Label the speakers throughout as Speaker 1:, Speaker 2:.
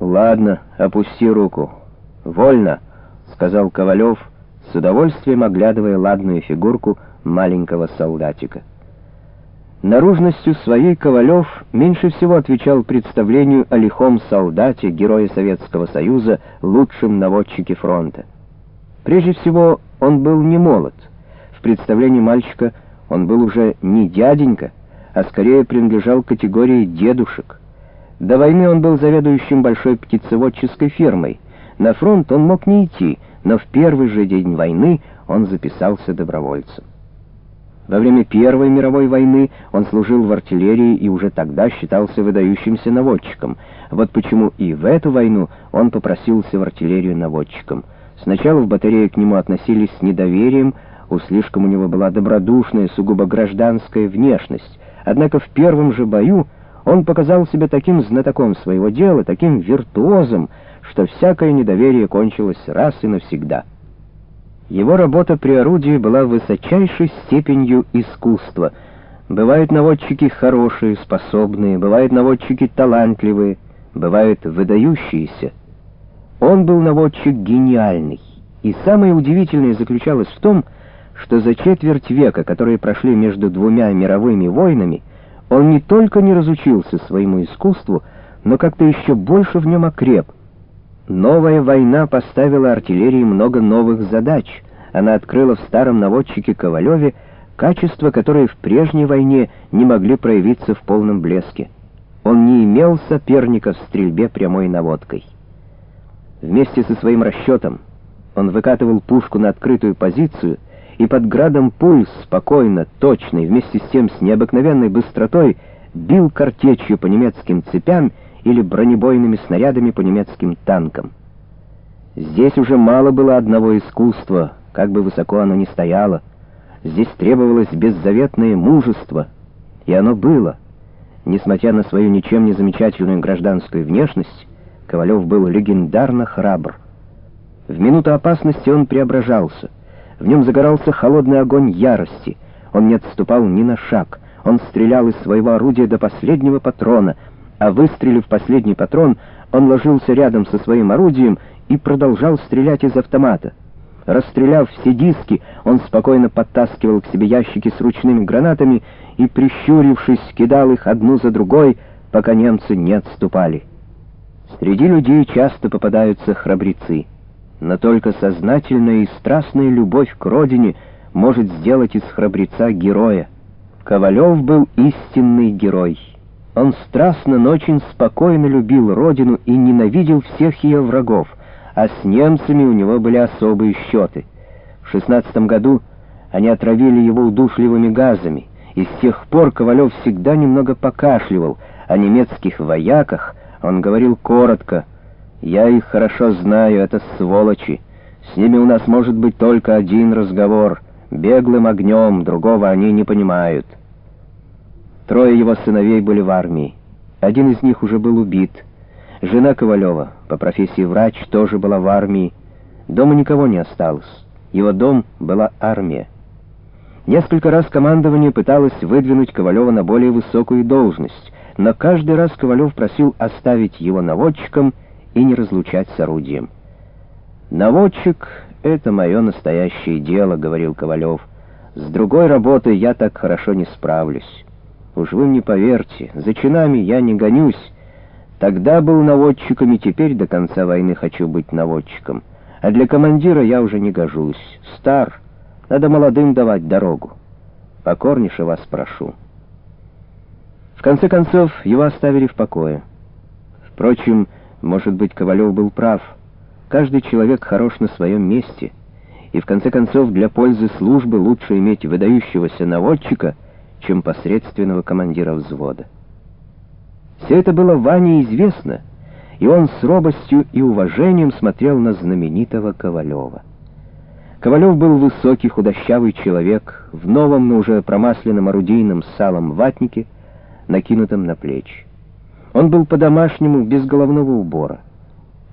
Speaker 1: «Ладно, опусти руку. Вольно», — сказал Ковалев, с удовольствием оглядывая ладную фигурку маленького солдатика. Наружностью своей Ковалев меньше всего отвечал представлению о лихом солдате, герое Советского Союза, лучшем наводчике фронта. Прежде всего, он был не молод. В представлении мальчика он был уже не дяденька, а скорее принадлежал к категории дедушек. До войны он был заведующим большой птицеводческой фермой. На фронт он мог не идти, но в первый же день войны он записался добровольцем. Во время Первой мировой войны он служил в артиллерии и уже тогда считался выдающимся наводчиком. Вот почему и в эту войну он попросился в артиллерию наводчиком. Сначала в батарее к нему относились с недоверием, у слишком у него была добродушная, сугубо гражданская внешность. Однако в первом же бою он показал себя таким знатоком своего дела, таким виртуозом, что всякое недоверие кончилось раз и навсегда. Его работа при орудии была высочайшей степенью искусства. Бывают наводчики хорошие, способные, бывают наводчики талантливые, бывают выдающиеся. Он был наводчик гениальный. И самое удивительное заключалось в том, что за четверть века, которые прошли между двумя мировыми войнами, он не только не разучился своему искусству, но как-то еще больше в нем окреп, Новая война поставила артиллерии много новых задач. Она открыла в старом наводчике Ковалеве качества, которые в прежней войне не могли проявиться в полном блеске. Он не имел соперника в стрельбе прямой наводкой. Вместе со своим расчетом он выкатывал пушку на открытую позицию и под градом пуль спокойно, точно и вместе с тем с необыкновенной быстротой бил картечью по немецким цепям или бронебойными снарядами по немецким танкам. Здесь уже мало было одного искусства, как бы высоко оно ни стояло. Здесь требовалось беззаветное мужество, и оно было. Несмотря на свою ничем не замечательную гражданскую внешность, Ковалев был легендарно храбр. В минуту опасности он преображался. В нем загорался холодный огонь ярости. Он не отступал ни на шаг. Он стрелял из своего орудия до последнего патрона — а выстрелив последний патрон, он ложился рядом со своим орудием и продолжал стрелять из автомата. Расстреляв все диски, он спокойно подтаскивал к себе ящики с ручными гранатами и, прищурившись, кидал их одну за другой, пока немцы не отступали. Среди людей часто попадаются храбрецы, но только сознательная и страстная любовь к родине может сделать из храбреца героя. Ковалев был истинный герой. Он страстно, но очень спокойно любил родину и ненавидел всех ее врагов, а с немцами у него были особые счеты. В шестнадцатом году они отравили его удушливыми газами, и с тех пор Ковалев всегда немного покашливал. О немецких вояках он говорил коротко. «Я их хорошо знаю, это сволочи. С ними у нас может быть только один разговор. Беглым огнем, другого они не понимают». Трое его сыновей были в армии. Один из них уже был убит. Жена Ковалева, по профессии врач, тоже была в армии. Дома никого не осталось. Его дом была армия. Несколько раз командование пыталось выдвинуть Ковалева на более высокую должность, но каждый раз Ковалев просил оставить его наводчиком и не разлучать с орудием. «Наводчик — это мое настоящее дело», — говорил Ковалев. «С другой работой я так хорошо не справлюсь». Уж вы мне поверьте, за чинами я не гонюсь. Тогда был наводчиком, и теперь до конца войны хочу быть наводчиком. А для командира я уже не гожусь. Стар, надо молодым давать дорогу. Покорнейше вас прошу. В конце концов, его оставили в покое. Впрочем, может быть, Ковалев был прав. Каждый человек хорош на своем месте. И в конце концов, для пользы службы лучше иметь выдающегося наводчика — чем посредственного командира взвода. Все это было Ване известно, и он с робостью и уважением смотрел на знаменитого Ковалева. Ковалев был высокий, худощавый человек в новом, но уже промасленном орудийном салом ватнике, накинутом на плечи. Он был по-домашнему, без головного убора.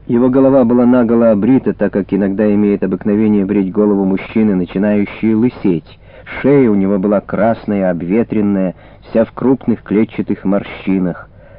Speaker 1: Его голова была наголо обрита, так как иногда имеет обыкновение брить голову мужчины, начинающие лысеть, Шея у него была красная, обветренная, вся в крупных клетчатых морщинах.